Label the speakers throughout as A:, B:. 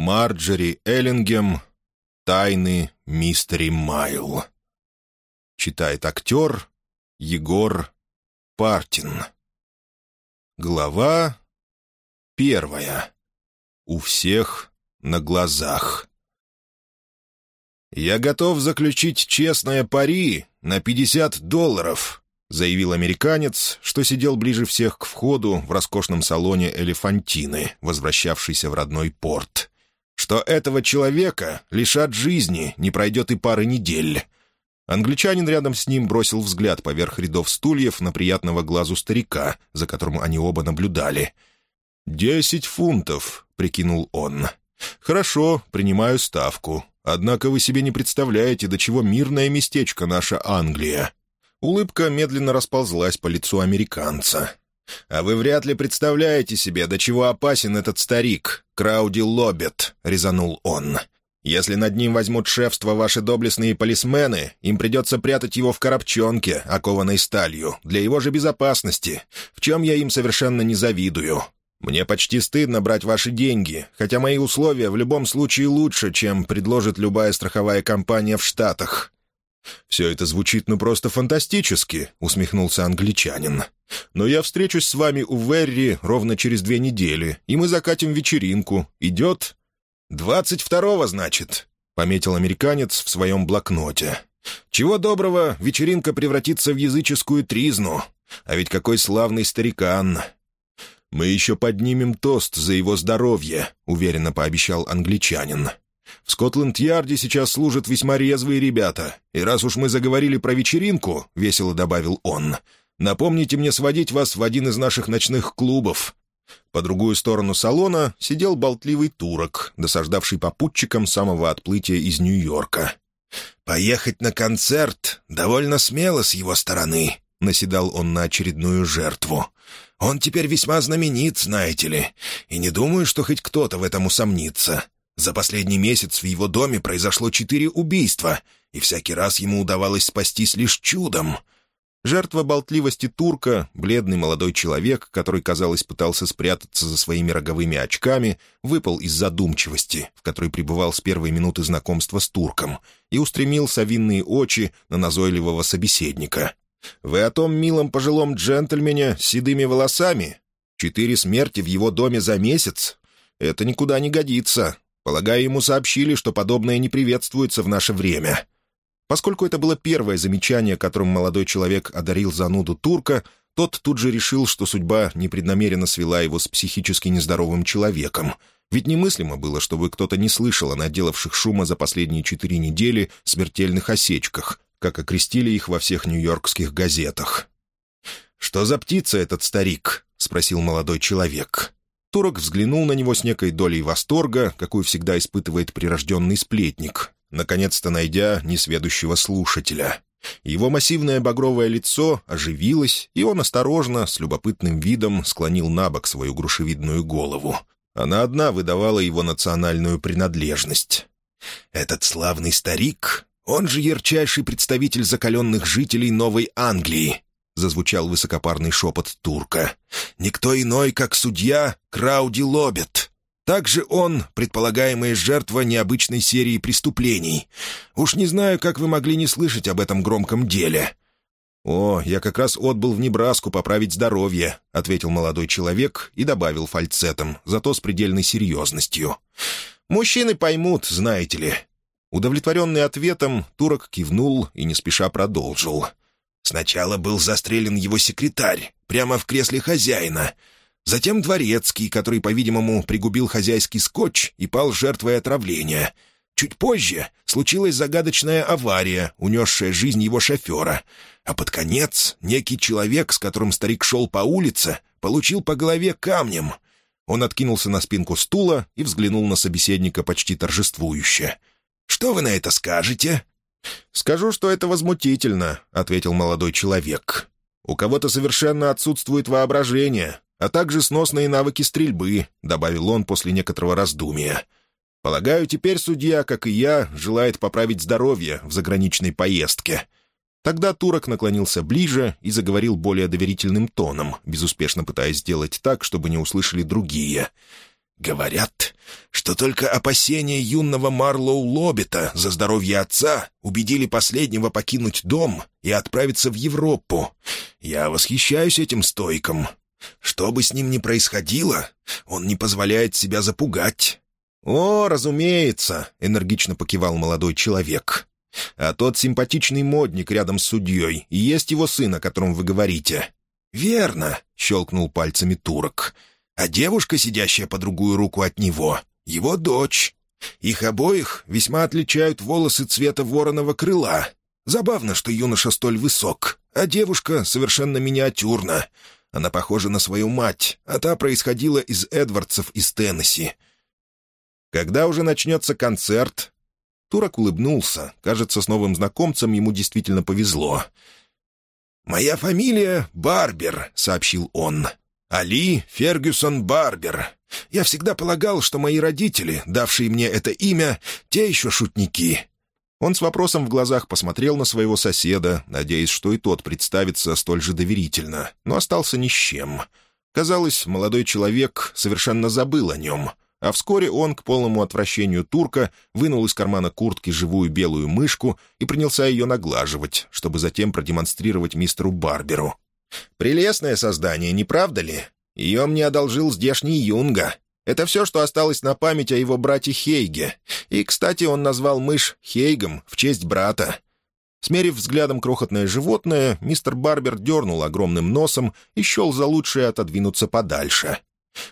A: Марджери Эллингем. Тайны мистери Майл. Читает актер Егор Партин. Глава первая. У всех на глазах. «Я готов заключить честное пари на 50 долларов», — заявил американец, что сидел ближе всех к входу в роскошном салоне «Элефантины», возвращавшийся в родной порт. «Что этого человека лишат жизни, не пройдет и пары недель». Англичанин рядом с ним бросил взгляд поверх рядов стульев на приятного глазу старика, за которым они оба наблюдали. «Десять фунтов», — прикинул он. «Хорошо, принимаю ставку. Однако вы себе не представляете, до чего мирное местечко наша Англия». Улыбка медленно расползлась по лицу американца. «А вы вряд ли представляете себе, до чего опасен этот старик, Крауди Лобет», — резанул он. «Если над ним возьмут шефство ваши доблестные полисмены, им придется прятать его в коробчонке, окованной сталью, для его же безопасности, в чем я им совершенно не завидую. Мне почти стыдно брать ваши деньги, хотя мои условия в любом случае лучше, чем предложит любая страховая компания в Штатах». «Все это звучит ну просто фантастически», — усмехнулся англичанин. «Но я встречусь с вами у Верри ровно через две недели, и мы закатим вечеринку. Идет?» «Двадцать второго, значит», — пометил американец в своем блокноте. «Чего доброго, вечеринка превратится в языческую тризну. А ведь какой славный старикан!» «Мы еще поднимем тост за его здоровье», — уверенно пообещал англичанин. «В Скотланд-Ярде сейчас служат весьма резвые ребята, и раз уж мы заговорили про вечеринку», — весело добавил он, — «напомните мне сводить вас в один из наших ночных клубов». По другую сторону салона сидел болтливый турок, досаждавший попутчикам самого отплытия из Нью-Йорка. «Поехать на концерт довольно смело с его стороны», — наседал он на очередную жертву. Он теперь весьма знаменит, знаете ли, и не думаю, что хоть кто-то в этом усомнится. За последний месяц в его доме произошло четыре убийства, и всякий раз ему удавалось спастись лишь чудом. Жертва болтливости турка, бледный молодой человек, который, казалось, пытался спрятаться за своими роговыми очками, выпал из задумчивости, в которой пребывал с первой минуты знакомства с турком, и устремил совинные очи на назойливого собеседника. Вы о том милом пожилом джентльмене с седыми волосами? Четыре смерти в его доме за месяц? Это никуда не годится. Полагаю, ему сообщили, что подобное не приветствуется в наше время». Поскольку это было первое замечание, которым молодой человек одарил зануду турка, тот тут же решил, что судьба непреднамеренно свела его с психически нездоровым человеком. Ведь немыслимо было, чтобы кто-то не слышал о наделавших шума за последние четыре недели смертельных осечках, как окрестили их во всех нью-йоркских газетах. «Что за птица этот старик?» — спросил молодой человек. Турок взглянул на него с некой долей восторга, какую всегда испытывает прирожденный сплетник, наконец-то найдя несведущего слушателя. Его массивное багровое лицо оживилось, и он осторожно, с любопытным видом, склонил на бок свою грушевидную голову. Она одна выдавала его национальную принадлежность. «Этот славный старик он же ярчайший представитель закаленных жителей Новой Англии», — зазвучал высокопарный шепот турка. «Никто иной, как судья Крауди Лобет. Также он — предполагаемая жертва необычной серии преступлений. Уж не знаю, как вы могли не слышать об этом громком деле». «О, я как раз отбыл в Небраску поправить здоровье», — ответил молодой человек и добавил фальцетом, зато с предельной серьезностью. «Мужчины поймут, знаете ли. Удовлетворенный ответом, турок кивнул и не спеша продолжил. «Сначала был застрелен его секретарь, прямо в кресле хозяина. Затем дворецкий, который, по-видимому, пригубил хозяйский скотч и пал жертвой отравления. Чуть позже случилась загадочная авария, унесшая жизнь его шофера. А под конец некий человек, с которым старик шел по улице, получил по голове камнем». Он откинулся на спинку стула и взглянул на собеседника почти торжествующе — что вы на это скажете?» «Скажу, что это возмутительно», — ответил молодой человек. «У кого-то совершенно отсутствует воображение, а также сносные навыки стрельбы», — добавил он после некоторого раздумия. «Полагаю, теперь судья, как и я, желает поправить здоровье в заграничной поездке». Тогда турок наклонился ближе и заговорил более доверительным тоном, безуспешно пытаясь сделать так, чтобы не услышали другие. «Говорят, что только опасения юного Марлоу Лоббита за здоровье отца убедили последнего покинуть дом и отправиться в Европу. Я восхищаюсь этим стойком. Что бы с ним ни происходило, он не позволяет себя запугать». «О, разумеется», — энергично покивал молодой человек. «А тот симпатичный модник рядом с судьей и есть его сын, о котором вы говорите». «Верно», — щелкнул пальцами турок. «А девушка, сидящая по другую руку от него, его дочь. Их обоих весьма отличают волосы цвета вороного крыла. Забавно, что юноша столь высок, а девушка совершенно миниатюрна. Она похожа на свою мать, а та происходила из Эдвардсов из Теннесси. Когда уже начнется концерт?» Турок улыбнулся. Кажется, с новым знакомцем ему действительно повезло. «Моя фамилия Барбер», — сообщил он. «Али Фергюсон Барбер. Я всегда полагал, что мои родители, давшие мне это имя, те еще шутники». Он с вопросом в глазах посмотрел на своего соседа, надеясь, что и тот представится столь же доверительно, но остался ни с чем. Казалось, молодой человек совершенно забыл о нем. А вскоре он, к полному отвращению турка, вынул из кармана куртки живую белую мышку и принялся ее наглаживать, чтобы затем продемонстрировать мистеру Барберу. «Прелестное создание, не правда ли? Ее мне одолжил здешний Юнга. Это все, что осталось на память о его брате Хейге. И, кстати, он назвал мышь Хейгом в честь брата». Смерив взглядом крохотное животное, мистер Барбер дернул огромным носом и счел за лучшее отодвинуться подальше.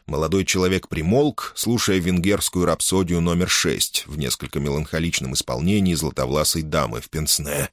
A: Молодой человек примолк, слушая венгерскую рапсодию номер шесть в несколько меланхоличном исполнении златовласой дамы в пенсне.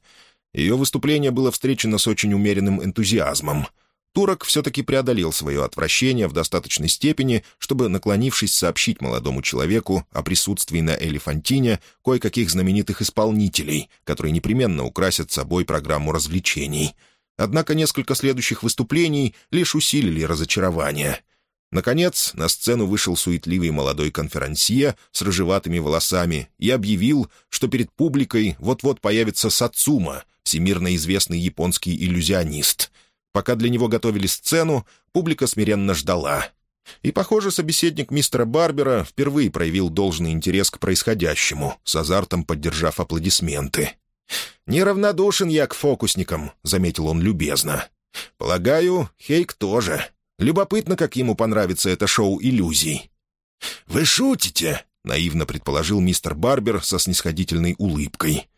A: Ее выступление было встречено с очень умеренным энтузиазмом. Турок все-таки преодолел свое отвращение в достаточной степени, чтобы, наклонившись, сообщить молодому человеку о присутствии на Элефантине кое-каких знаменитых исполнителей, которые непременно украсят собой программу развлечений. Однако несколько следующих выступлений лишь усилили разочарование — Наконец, на сцену вышел суетливый молодой конферансье с рыжеватыми волосами и объявил, что перед публикой вот-вот появится Сацума, всемирно известный японский иллюзионист. Пока для него готовили сцену, публика смиренно ждала. И, похоже, собеседник мистера Барбера впервые проявил должный интерес к происходящему, с азартом поддержав аплодисменты. «Неравнодушен я к фокусникам», — заметил он любезно. «Полагаю, Хейк тоже». Любопытно, как ему понравится это шоу иллюзий». «Вы шутите?» — наивно предположил мистер Барбер со снисходительной улыбкой.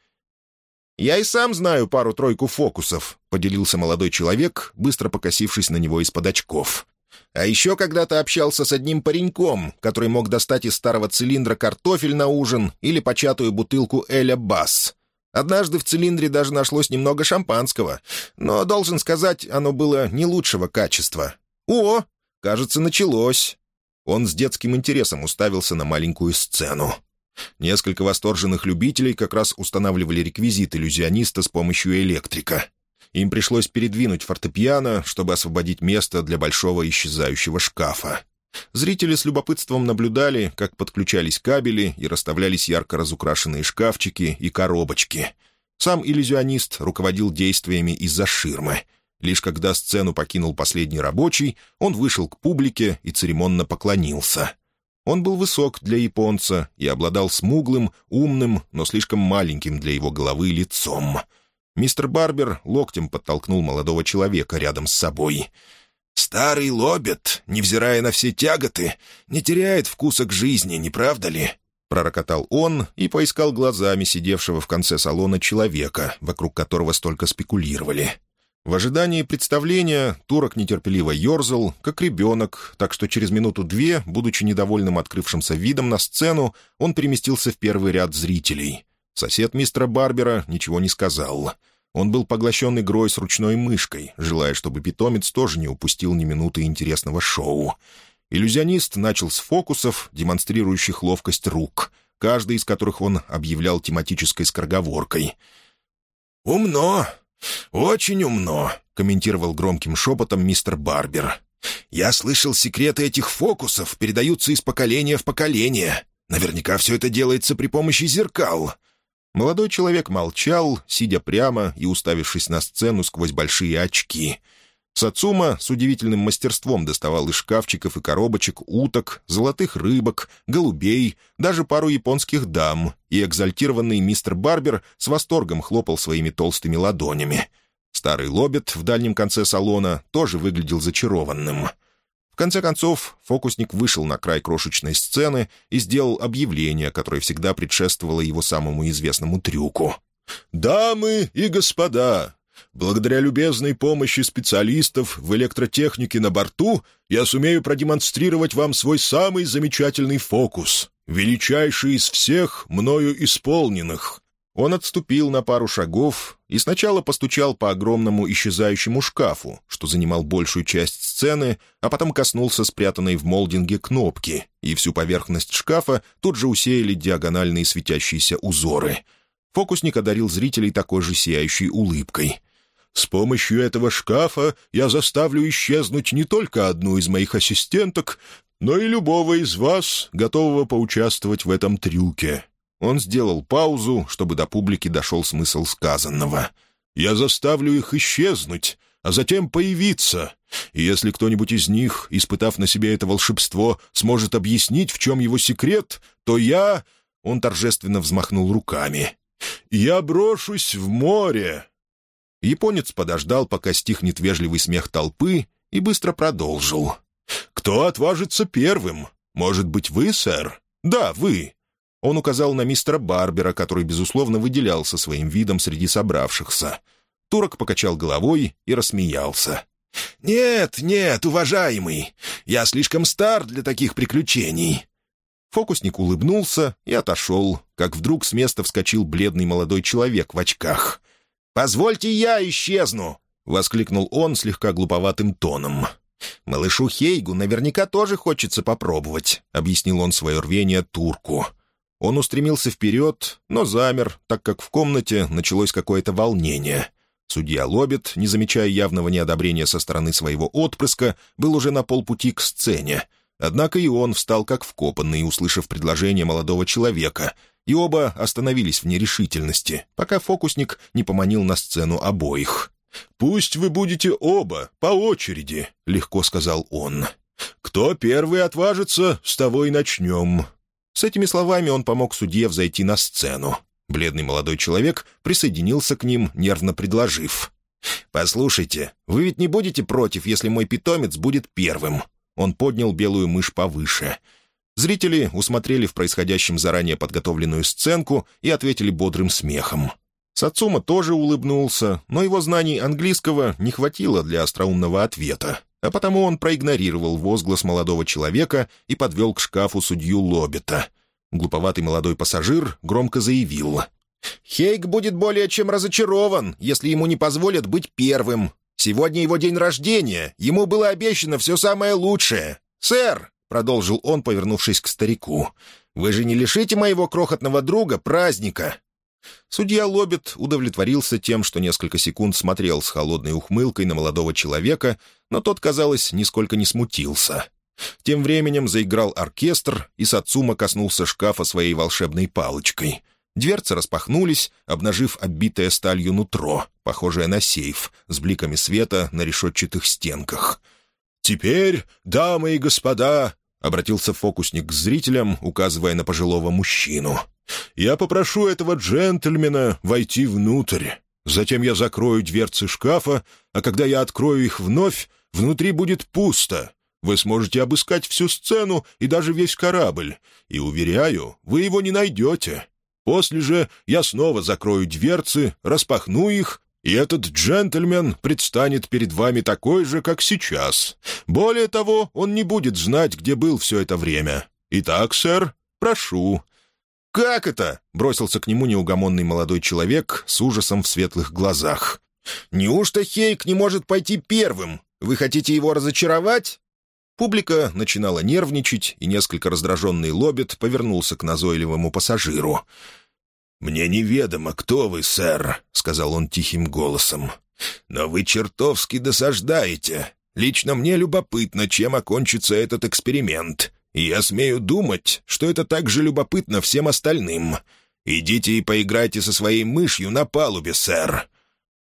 A: «Я и сам знаю пару-тройку фокусов», — поделился молодой человек, быстро покосившись на него из-под очков. «А еще когда-то общался с одним пареньком, который мог достать из старого цилиндра картофель на ужин или початую бутылку Эля Басс. Однажды в цилиндре даже нашлось немного шампанского, но, должен сказать, оно было не лучшего качества. «О, кажется, началось!» Он с детским интересом уставился на маленькую сцену. Несколько восторженных любителей как раз устанавливали реквизит иллюзиониста с помощью электрика. Им пришлось передвинуть фортепиано, чтобы освободить место для большого исчезающего шкафа. Зрители с любопытством наблюдали, как подключались кабели и расставлялись ярко разукрашенные шкафчики и коробочки. Сам иллюзионист руководил действиями из-за ширмы — Лишь когда сцену покинул последний рабочий, он вышел к публике и церемонно поклонился. Он был высок для японца и обладал смуглым, умным, но слишком маленьким для его головы лицом. Мистер Барбер локтем подтолкнул молодого человека рядом с собой. «Старый лобет, невзирая на все тяготы, не теряет вкуса к жизни, не правда ли?» Пророкотал он и поискал глазами сидевшего в конце салона человека, вокруг которого столько спекулировали. В ожидании представления турок нетерпеливо ерзал, как ребенок, так что через минуту-две, будучи недовольным открывшимся видом на сцену, он переместился в первый ряд зрителей. Сосед мистера Барбера ничего не сказал. Он был поглощен игрой с ручной мышкой, желая, чтобы питомец тоже не упустил ни минуты интересного шоу. Иллюзионист начал с фокусов, демонстрирующих ловкость рук, каждый из которых он объявлял тематической скороговоркой. «Умно! «Очень умно», — комментировал громким шепотом мистер Барбер. «Я слышал, секреты этих фокусов передаются из поколения в поколение. Наверняка все это делается при помощи зеркал». Молодой человек молчал, сидя прямо и уставившись на сцену сквозь большие очки. Сацума с удивительным мастерством доставал из шкафчиков и коробочек уток, золотых рыбок, голубей, даже пару японских дам, и экзальтированный мистер Барбер с восторгом хлопал своими толстыми ладонями. Старый лобет в дальнем конце салона тоже выглядел зачарованным. В конце концов, фокусник вышел на край крошечной сцены и сделал объявление, которое всегда предшествовало его самому известному трюку. «Дамы и господа, Благодаря любезной помощи специалистов в электротехнике на борту я сумею продемонстрировать вам свой самый замечательный фокус, величайший из всех мною исполненных». Он отступил на пару шагов и сначала постучал по огромному исчезающему шкафу, что занимал большую часть сцены, а потом коснулся спрятанной в молдинге кнопки, и всю поверхность шкафа тут же усеяли диагональные светящиеся узоры. Фокусник одарил зрителей такой же сияющей улыбкой. С помощью этого шкафа я заставлю исчезнуть не только одну из моих ассистенток, но и любого из вас, готового поучаствовать в этом трюке». Он сделал паузу, чтобы до публики дошел смысл сказанного. «Я заставлю их исчезнуть, а затем появиться. И если кто-нибудь из них, испытав на себе это волшебство, сможет объяснить, в чем его секрет, то я...» Он торжественно взмахнул руками. «Я брошусь в море, Японец подождал, пока стихнет вежливый смех толпы, и быстро продолжил. «Кто отважится первым? Может быть, вы, сэр?» «Да, вы». Он указал на мистера Барбера, который, безусловно, выделялся своим видом среди собравшихся. Турок покачал головой и рассмеялся. «Нет, нет, уважаемый, я слишком стар для таких приключений». Фокусник улыбнулся и отошел, как вдруг с места вскочил бледный молодой человек в очках. «Позвольте я исчезну!» — воскликнул он слегка глуповатым тоном. «Малышу Хейгу наверняка тоже хочется попробовать», — объяснил он свое рвение турку. Он устремился вперед, но замер, так как в комнате началось какое-то волнение. Судья Лобит, не замечая явного неодобрения со стороны своего отпрыска, был уже на полпути к сцене. Однако и он встал как вкопанный, услышав предложение молодого человека, и оба остановились в нерешительности, пока фокусник не поманил на сцену обоих. «Пусть вы будете оба, по очереди», — легко сказал он. «Кто первый отважится, с того и начнем». С этими словами он помог судье взойти на сцену. Бледный молодой человек присоединился к ним, нервно предложив. «Послушайте, вы ведь не будете против, если мой питомец будет первым?» Он поднял белую мышь повыше — Зрители усмотрели в происходящем заранее подготовленную сценку и ответили бодрым смехом. Сацума тоже улыбнулся, но его знаний английского не хватило для остроумного ответа, а потому он проигнорировал возглас молодого человека и подвел к шкафу судью Лобета. Глуповатый молодой пассажир громко заявил. «Хейк будет более чем разочарован, если ему не позволят быть первым. Сегодня его день рождения, ему было обещано все самое лучшее. Сэр, — продолжил он, повернувшись к старику. «Вы же не лишите моего крохотного друга праздника!» Судья Лоббит удовлетворился тем, что несколько секунд смотрел с холодной ухмылкой на молодого человека, но тот, казалось, нисколько не смутился. Тем временем заиграл оркестр, и Сацума коснулся шкафа своей волшебной палочкой. Дверцы распахнулись, обнажив оббитое сталью нутро, похожее на сейф, с бликами света на решетчатых стенках. «Теперь, дамы и господа, — обратился фокусник к зрителям, указывая на пожилого мужчину. «Я попрошу этого джентльмена войти внутрь. Затем я закрою дверцы шкафа, а когда я открою их вновь, внутри будет пусто. Вы сможете обыскать всю сцену и даже весь корабль, и, уверяю, вы его не найдете. После же я снова закрою дверцы, распахну их и этот джентльмен предстанет перед вами такой же, как сейчас. Более того, он не будет знать, где был все это время. Итак, сэр, прошу». «Как это?» — бросился к нему неугомонный молодой человек с ужасом в светлых глазах. «Неужто Хейк не может пойти первым? Вы хотите его разочаровать?» Публика начинала нервничать, и несколько раздраженный лоббит повернулся к назойливому пассажиру. «Мне неведомо, кто вы, сэр», — сказал он тихим голосом. «Но вы чертовски досаждаете. Лично мне любопытно, чем окончится этот эксперимент. И я смею думать, что это также любопытно всем остальным. Идите и поиграйте со своей мышью на палубе, сэр».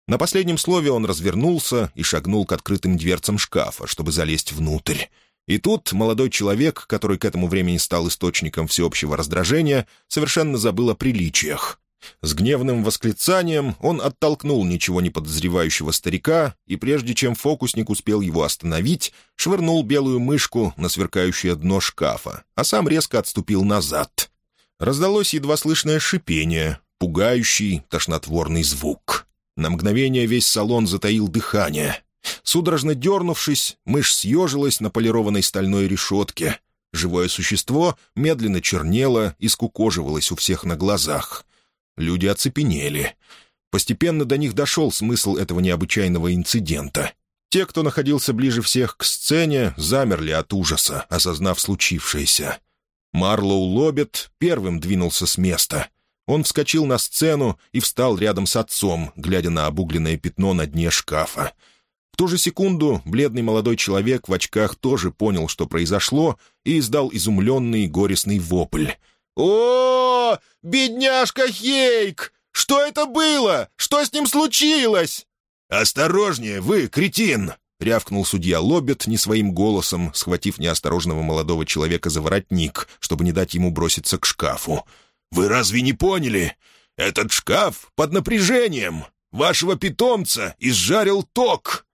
A: На последнем слове он развернулся и шагнул к открытым дверцам шкафа, чтобы залезть внутрь. И тут молодой человек, который к этому времени стал источником всеобщего раздражения, совершенно забыл о приличиях. С гневным восклицанием он оттолкнул ничего не подозревающего старика, и прежде чем фокусник успел его остановить, швырнул белую мышку на сверкающее дно шкафа, а сам резко отступил назад. Раздалось едва слышное шипение, пугающий, тошнотворный звук. На мгновение весь салон затаил дыхание. Судорожно дернувшись, мышь съежилась на полированной стальной решетке. Живое существо медленно чернело и скукоживалось у всех на глазах. Люди оцепенели. Постепенно до них дошел смысл этого необычайного инцидента. Те, кто находился ближе всех к сцене, замерли от ужаса, осознав случившееся. Марлоу Лобет первым двинулся с места. Он вскочил на сцену и встал рядом с отцом, глядя на обугленное пятно на дне шкафа. Ту же секунду бледный молодой человек в очках тоже понял, что произошло, и издал изумленный горестный вопль. «О, бедняжка Хейк! Что это было? Что с ним случилось?» «Осторожнее, вы, кретин!» — рявкнул судья Лоббет не своим голосом, схватив неосторожного молодого человека за воротник, чтобы не дать ему броситься к шкафу. «Вы разве не поняли? Этот шкаф под напряжением! Вашего питомца изжарил ток!»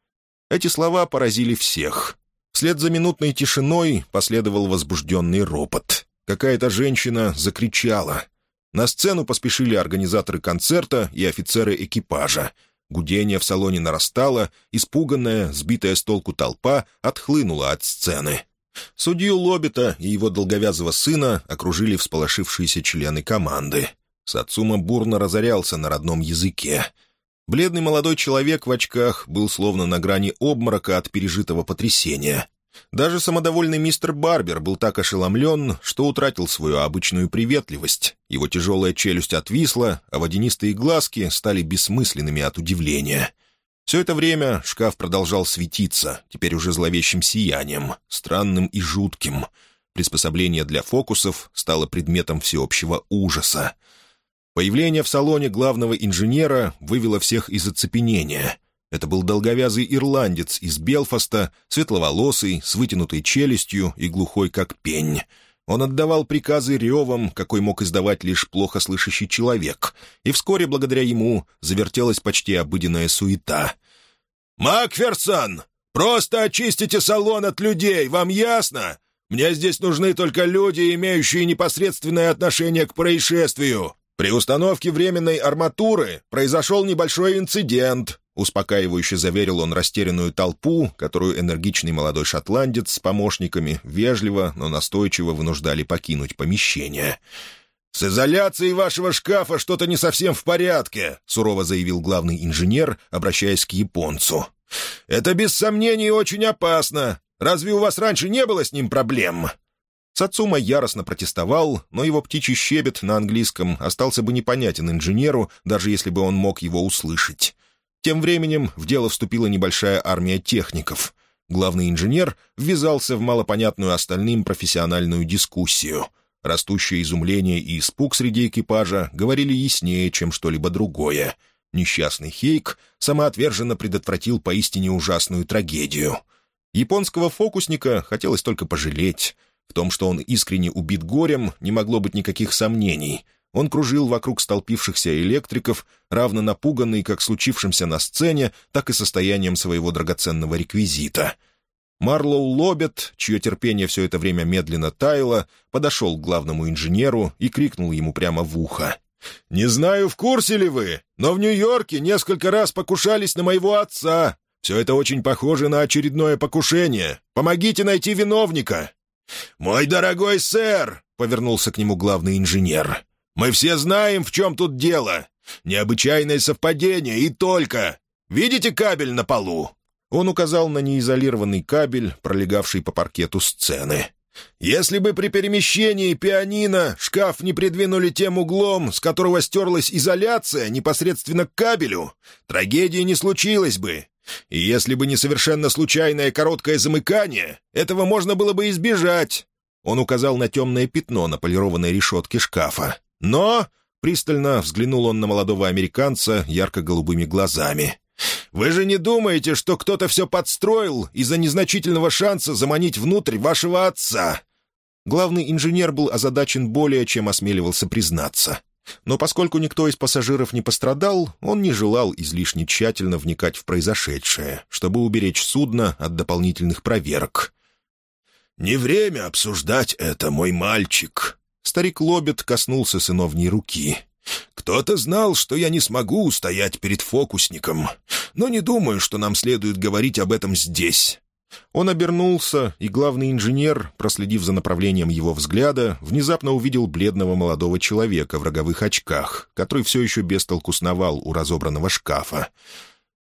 A: Эти слова поразили всех. Вслед за минутной тишиной последовал возбужденный ропот. Какая-то женщина закричала. На сцену поспешили организаторы концерта и офицеры экипажа. Гудение в салоне нарастало, испуганная, сбитая с толку толпа отхлынула от сцены. Судью Лобита и его долговязого сына окружили всполошившиеся члены команды. Сацума бурно разорялся на родном языке — Бледный молодой человек в очках был словно на грани обморока от пережитого потрясения. Даже самодовольный мистер Барбер был так ошеломлен, что утратил свою обычную приветливость. Его тяжелая челюсть отвисла, а водянистые глазки стали бессмысленными от удивления. Все это время шкаф продолжал светиться, теперь уже зловещим сиянием, странным и жутким. Приспособление для фокусов стало предметом всеобщего ужаса. Появление в салоне главного инженера вывело всех из оцепенения. Это был долговязый ирландец из Белфаста, светловолосый, с вытянутой челюстью и глухой как пень. Он отдавал приказы ревом, какой мог издавать лишь плохо слышащий человек, и вскоре, благодаря ему, завертелась почти обыденная суета. «Макферсон! Просто очистите салон от людей, вам ясно? Мне здесь нужны только люди, имеющие непосредственное отношение к происшествию. «При установке временной арматуры произошел небольшой инцидент», успокаивающе заверил он растерянную толпу, которую энергичный молодой шотландец с помощниками вежливо, но настойчиво вынуждали покинуть помещение. «С изоляцией вашего шкафа что-то не совсем в порядке», — сурово заявил главный инженер, обращаясь к японцу. «Это без сомнений очень опасно. Разве у вас раньше не было с ним проблем?» Сацума яростно протестовал, но его птичий щебет на английском остался бы непонятен инженеру, даже если бы он мог его услышать. Тем временем в дело вступила небольшая армия техников. Главный инженер ввязался в малопонятную остальным профессиональную дискуссию. Растущее изумление и испуг среди экипажа говорили яснее, чем что-либо другое. Несчастный Хейк самоотверженно предотвратил поистине ужасную трагедию. Японского фокусника хотелось только пожалеть. В том, что он искренне убит горем, не могло быть никаких сомнений. Он кружил вокруг столпившихся электриков, равно напуганный как случившимся на сцене, так и состоянием своего драгоценного реквизита. Марлоу Лобет, чье терпение все это время медленно таяло, подошел к главному инженеру и крикнул ему прямо в ухо. «Не знаю, в курсе ли вы, но в Нью-Йорке несколько раз покушались на моего отца. Все это очень похоже на очередное покушение. Помогите найти виновника!» «Мой дорогой сэр!» — повернулся к нему главный инженер. «Мы все знаем, в чем тут дело. Необычайное совпадение и только. Видите кабель на полу?» Он указал на неизолированный кабель, пролегавший по паркету сцены. «Если бы при перемещении пианино шкаф не придвинули тем углом, с которого стерлась изоляция непосредственно к кабелю, трагедии не случилось бы. И если бы не совершенно случайное короткое замыкание, этого можно было бы избежать. Он указал на темное пятно на полированной решетке шкафа. Но... Пристально взглянул он на молодого американца ярко-голубыми глазами. Вы же не думаете, что кто-то все подстроил из-за незначительного шанса заманить внутрь вашего отца?»
B: Главный инженер был озадачен более, чем осмеливался признаться. Но поскольку никто из пассажиров не пострадал, он не желал излишне тщательно вникать в произошедшее, чтобы уберечь судно от дополнительных проверок.
A: «Не время обсуждать это, мой мальчик!»
B: Старик Лобет коснулся сыновней руки.
A: «Кто-то знал, что я не смогу устоять перед фокусником, но не думаю, что нам следует говорить об этом здесь.
B: Он обернулся, и главный инженер, проследив за направлением его взгляда, внезапно увидел бледного молодого человека в роговых очках, который все еще без толку сновал у разобранного шкафа.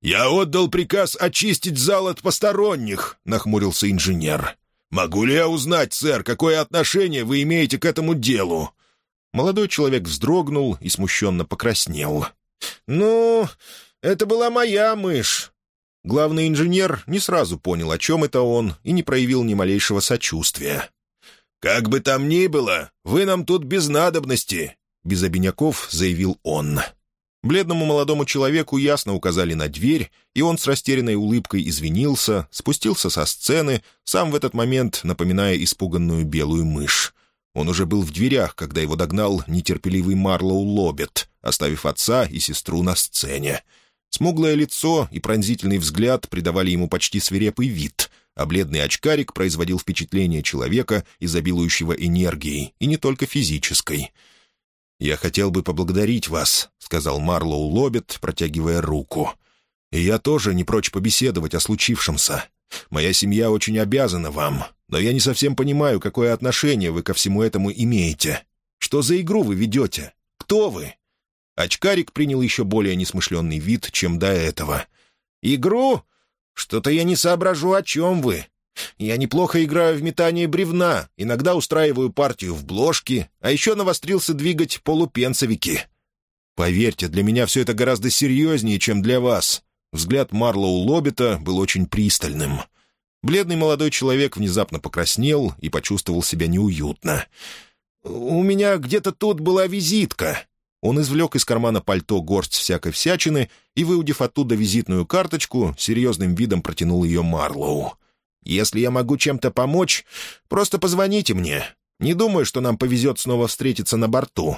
A: «Я отдал приказ очистить зал от посторонних», — нахмурился инженер. «Могу ли я узнать, сэр, какое отношение вы имеете к этому делу?»
B: Молодой человек вздрогнул и смущенно покраснел.
A: «Ну, это была моя мышь.
B: Главный инженер не сразу понял, о чем это он, и не проявил ни малейшего сочувствия.
A: «Как бы там ни было, вы нам тут без надобности», — без обиняков заявил он.
B: Бледному молодому человеку ясно указали на дверь, и он с растерянной улыбкой извинился, спустился со сцены, сам в этот момент напоминая испуганную белую мышь. Он уже был в дверях, когда его догнал нетерпеливый Марлоу Лобет, оставив отца и сестру на сцене. Смуглое лицо и пронзительный взгляд придавали ему почти свирепый вид, а бледный очкарик производил впечатление человека, изобилующего энергией, и не только физической. «Я хотел бы поблагодарить вас», — сказал Марлоу Лобет, протягивая руку. «И я тоже не прочь побеседовать о случившемся. Моя семья очень обязана вам, но я не совсем понимаю, какое отношение вы ко всему этому имеете. Что за игру вы ведете? Кто вы?» Очкарик принял еще более несмышленный вид, чем до этого.
A: «Игру? Что-то я не соображу, о чем вы. Я неплохо играю в метание бревна, иногда устраиваю партию в бложки, а еще навострился двигать полупенсовики».
B: «Поверьте, для меня все это гораздо серьезнее, чем для вас». Взгляд Марлоу Лоббита был очень пристальным. Бледный молодой человек внезапно покраснел и почувствовал себя неуютно.
A: «У меня где-то тут была визитка»,
B: он извлек из кармана пальто горсть всякой всячины и, выудив оттуда визитную карточку, серьезным видом протянул ее Марлоу.
A: «Если я могу чем-то помочь, просто позвоните мне. Не думаю, что нам повезет снова встретиться на борту.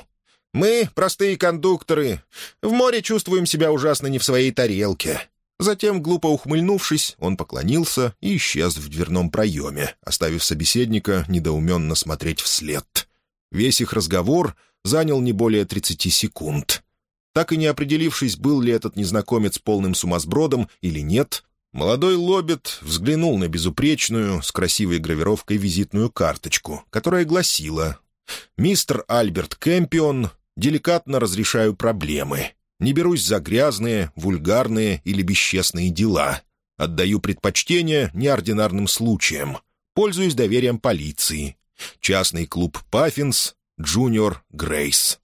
A: Мы, простые кондукторы, в море чувствуем себя ужасно не в своей тарелке».
B: Затем, глупо ухмыльнувшись, он поклонился и исчез в дверном проеме, оставив собеседника недоуменно смотреть вслед. Весь их разговор занял не более 30 секунд. Так и не определившись, был ли этот незнакомец полным сумасбродом или нет, молодой Лоббит взглянул на безупречную, с красивой гравировкой визитную карточку, которая гласила «Мистер Альберт Кэмпион, деликатно разрешаю проблемы. Не берусь за грязные, вульгарные или бесчестные дела. Отдаю предпочтение неординарным случаям. Пользуюсь доверием полиции. Частный клуб «Паффинс», Джуниор Грейс.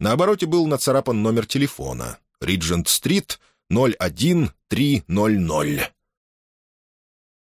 B: На обороте был нацарапан номер телефона. Риджент-стрит, 01300.